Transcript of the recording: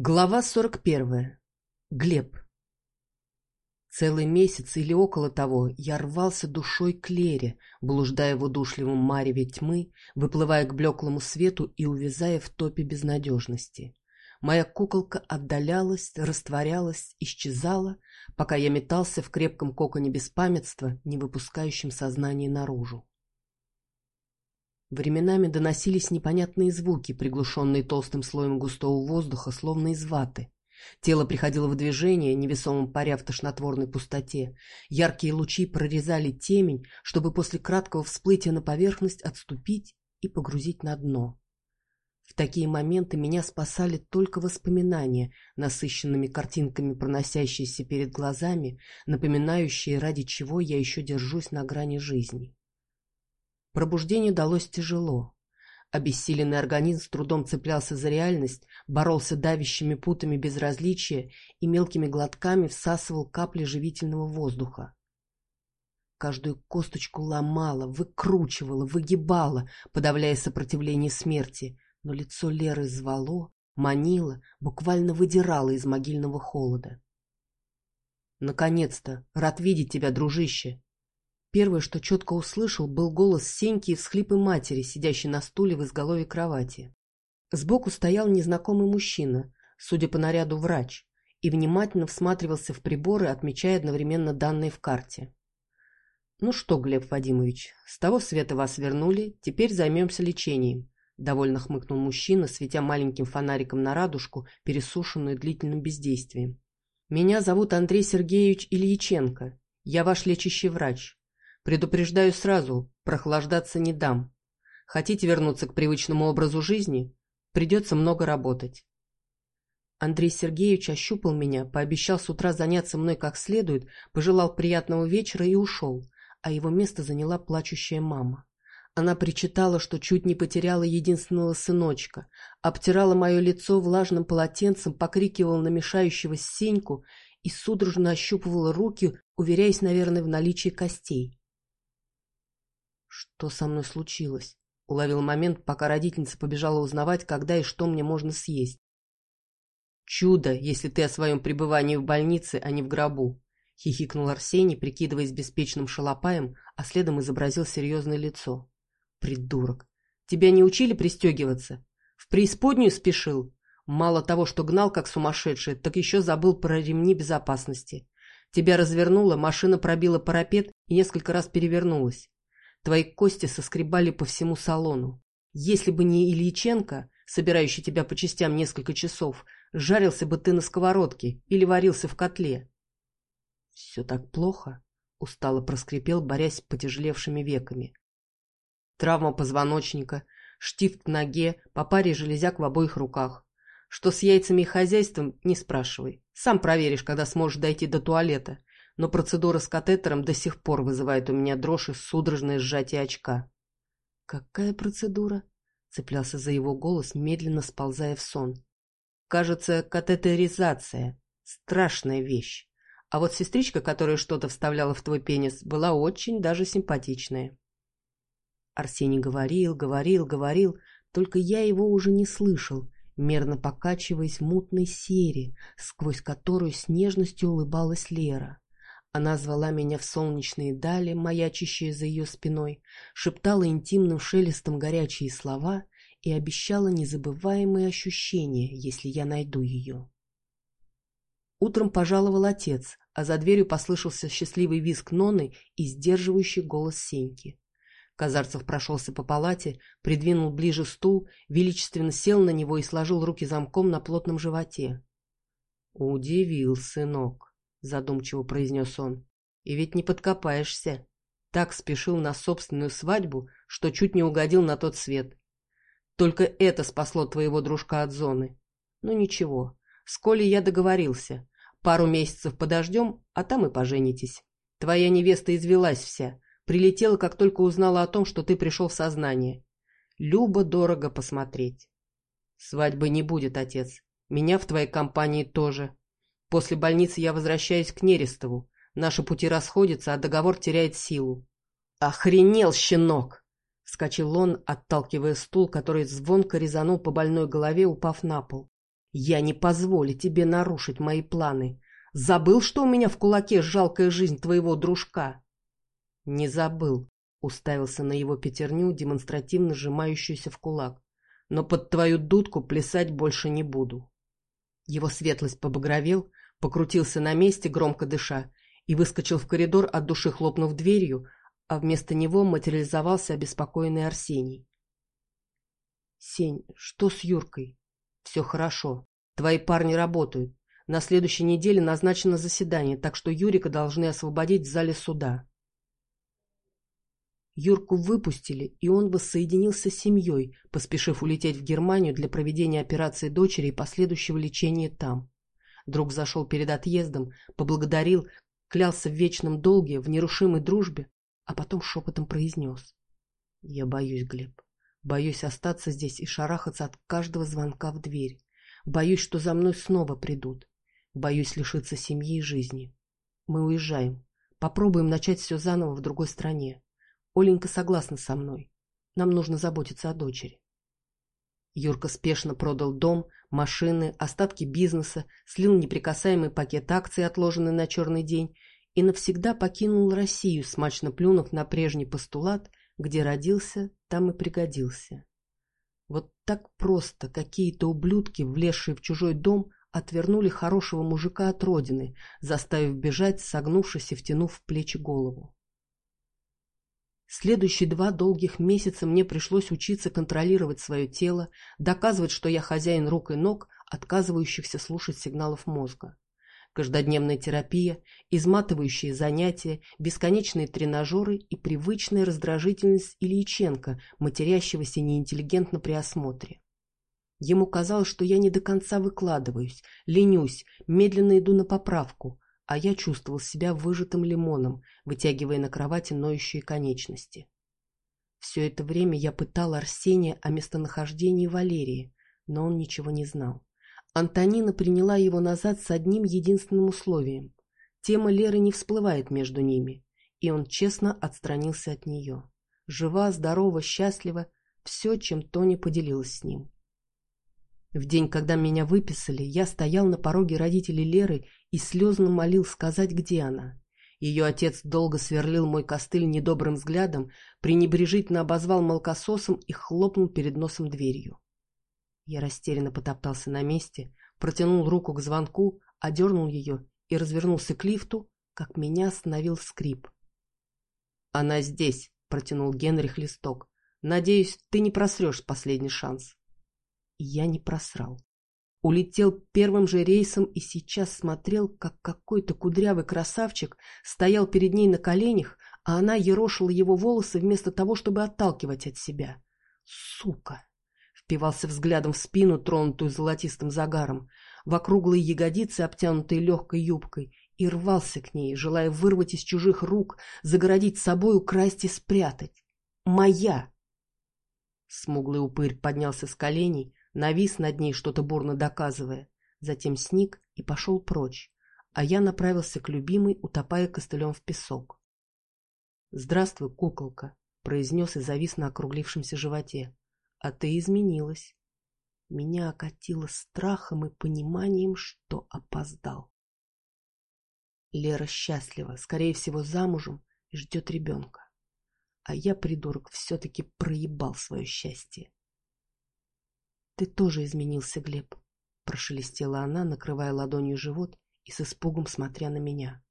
Глава 41. Глеб. Целый месяц или около того я рвался душой к Лере, блуждая в удушливом мареве тьмы, выплывая к блеклому свету и увязая в топе безнадежности. Моя куколка отдалялась, растворялась, исчезала, пока я метался в крепком коконе беспамятства, не выпускающем сознание наружу. Временами доносились непонятные звуки, приглушенные толстым слоем густого воздуха, словно из ваты. Тело приходило в движение, невесомым паря в тошнотворной пустоте. Яркие лучи прорезали темень, чтобы после краткого всплытия на поверхность отступить и погрузить на дно. В такие моменты меня спасали только воспоминания, насыщенными картинками, проносящиеся перед глазами, напоминающие, ради чего я еще держусь на грани жизни. Пробуждение далось тяжело. Обессиленный организм с трудом цеплялся за реальность, боролся давящими путами безразличия и мелкими глотками всасывал капли живительного воздуха. Каждую косточку ломала, выкручивала, выгибала, подавляя сопротивление смерти, но лицо Леры звало, манило, буквально выдирало из могильного холода. «Наконец-то! Рад видеть тебя, дружище!» Первое, что четко услышал, был голос Сеньки и всхлипы матери, сидящей на стуле в изголовье кровати. Сбоку стоял незнакомый мужчина, судя по наряду врач, и внимательно всматривался в приборы, отмечая одновременно данные в карте. «Ну что, Глеб Вадимович, с того света вас вернули, теперь займемся лечением», — довольно хмыкнул мужчина, светя маленьким фонариком на радужку, пересушенную длительным бездействием. «Меня зовут Андрей Сергеевич Ильиченко. Я ваш лечащий врач. Предупреждаю сразу, прохлаждаться не дам. Хотите вернуться к привычному образу жизни? Придется много работать. Андрей Сергеевич ощупал меня, пообещал с утра заняться мной как следует, пожелал приятного вечера и ушел, а его место заняла плачущая мама. Она причитала, что чуть не потеряла единственного сыночка, обтирала мое лицо влажным полотенцем, покрикивала на мешающего Сеньку и судорожно ощупывала руки, уверяясь, наверное, в наличии костей. Что со мной случилось? Уловил момент, пока родительница побежала узнавать, когда и что мне можно съесть. «Чудо, если ты о своем пребывании в больнице, а не в гробу!» — хихикнул Арсений, прикидываясь беспечным шалопаем, а следом изобразил серьезное лицо. «Придурок! Тебя не учили пристегиваться? В преисподнюю спешил? Мало того, что гнал как сумасшедший, так еще забыл про ремни безопасности. Тебя развернуло, машина пробила парапет и несколько раз перевернулась. Твои кости соскребали по всему салону. Если бы не Ильиченко, собирающий тебя по частям несколько часов, жарился бы ты на сковородке или варился в котле. — Все так плохо? — устало проскрипел, борясь с потяжелевшими веками. Травма позвоночника, штифт к ноге, по паре железяк в обоих руках. Что с яйцами и хозяйством, не спрашивай. Сам проверишь, когда сможешь дойти до туалета но процедура с катетером до сих пор вызывает у меня дрожь и судорожное сжатие очка. «Какая процедура?» — цеплялся за его голос, медленно сползая в сон. «Кажется, катетеризация. Страшная вещь. А вот сестричка, которая что-то вставляла в твой пенис, была очень даже симпатичная». Арсений говорил, говорил, говорил, только я его уже не слышал, мерно покачиваясь в мутной сере, сквозь которую с нежностью улыбалась Лера. Она звала меня в солнечные дали, маячащие за ее спиной, шептала интимным шелестом горячие слова и обещала незабываемые ощущения, если я найду ее. Утром пожаловал отец, а за дверью послышался счастливый визг Ноны и сдерживающий голос Сеньки. Казарцев прошелся по палате, придвинул ближе стул, величественно сел на него и сложил руки замком на плотном животе. «Удивил, сынок», — задумчиво произнес он. «И ведь не подкопаешься. Так спешил на собственную свадьбу, что чуть не угодил на тот свет. Только это спасло твоего дружка от зоны. Ну ничего, с Колей я договорился. Пару месяцев подождем, а там и поженитесь. Твоя невеста извелась вся, прилетела, как только узнала о том, что ты пришел в сознание. Любо-дорого посмотреть. Свадьбы не будет, отец. Меня в твоей компании тоже. После больницы я возвращаюсь к Нерестову. Наши пути расходятся, а договор теряет силу. «Охренел, щенок!» — вскочил он, отталкивая стул, который звонко резанул по больной голове, упав на пол. Я не позволю тебе нарушить мои планы. Забыл, что у меня в кулаке жалкая жизнь твоего дружка? Не забыл, уставился на его пятерню, демонстративно сжимающуюся в кулак. Но под твою дудку плясать больше не буду. Его светлость побагровел, покрутился на месте, громко дыша, и выскочил в коридор, от души хлопнув дверью, а вместо него материализовался обеспокоенный Арсений. «Сень, что с Юркой?» «Все хорошо. Твои парни работают. На следующей неделе назначено заседание, так что Юрика должны освободить в зале суда». Юрку выпустили, и он воссоединился с семьей, поспешив улететь в Германию для проведения операции дочери и последующего лечения там. Друг зашел перед отъездом, поблагодарил, клялся в вечном долге, в нерушимой дружбе, а потом шепотом произнес. «Я боюсь, Глеб. Боюсь остаться здесь и шарахаться от каждого звонка в дверь. Боюсь, что за мной снова придут. Боюсь лишиться семьи и жизни. Мы уезжаем. Попробуем начать все заново в другой стране. Оленька согласна со мной. Нам нужно заботиться о дочери». Юрка спешно продал дом, машины, остатки бизнеса, слил неприкасаемый пакет акций, отложенный на черный день, и навсегда покинул Россию, смачно плюнув на прежний постулат, где родился, там и пригодился. Вот так просто какие-то ублюдки, влезшие в чужой дом, отвернули хорошего мужика от родины, заставив бежать, согнувшись и втянув в плечи голову. Следующие два долгих месяца мне пришлось учиться контролировать свое тело, доказывать, что я хозяин рук и ног, отказывающихся слушать сигналов мозга. Каждодневная терапия, изматывающие занятия, бесконечные тренажеры и привычная раздражительность Ильиченко, матерящегося неинтеллигентно при осмотре. Ему казалось, что я не до конца выкладываюсь, ленюсь, медленно иду на поправку, а я чувствовал себя выжатым лимоном, вытягивая на кровати ноющие конечности. Все это время я пытал Арсения о местонахождении Валерии, но он ничего не знал. Антонина приняла его назад с одним единственным условием. Тема Леры не всплывает между ними, и он честно отстранился от нее. Жива, здорова, счастлива, все, чем Тони поделилась с ним. В день, когда меня выписали, я стоял на пороге родителей Леры и слезно молил сказать, где она. Ее отец долго сверлил мой костыль недобрым взглядом, пренебрежительно обозвал молокососом и хлопнул перед носом дверью. Я растерянно потоптался на месте, протянул руку к звонку, одернул ее и развернулся к лифту, как меня остановил скрип. «Она здесь», — протянул Генрих листок. «Надеюсь, ты не просрешь последний шанс». Я не просрал. Улетел первым же рейсом и сейчас смотрел, как какой-то кудрявый красавчик стоял перед ней на коленях, а она ерошила его волосы вместо того, чтобы отталкивать от себя. Сука! впивался взглядом в спину, тронутую золотистым загаром, в округлые ягодицы, обтянутые легкой юбкой, и рвался к ней, желая вырвать из чужих рук, загородить собой, украсть и спрятать. «Моя!» Смуглый упырь поднялся с коленей, навис над ней, что-то бурно доказывая, затем сник и пошел прочь, а я направился к любимой, утопая костылем в песок. «Здравствуй, куколка», — произнес и завис на округлившемся животе а ты изменилась. Меня окатило страхом и пониманием, что опоздал. Лера счастлива, скорее всего, замужем и ждет ребенка. А я, придурок, все-таки проебал свое счастье. Ты тоже изменился, Глеб, прошелестела она, накрывая ладонью живот и с испугом смотря на меня.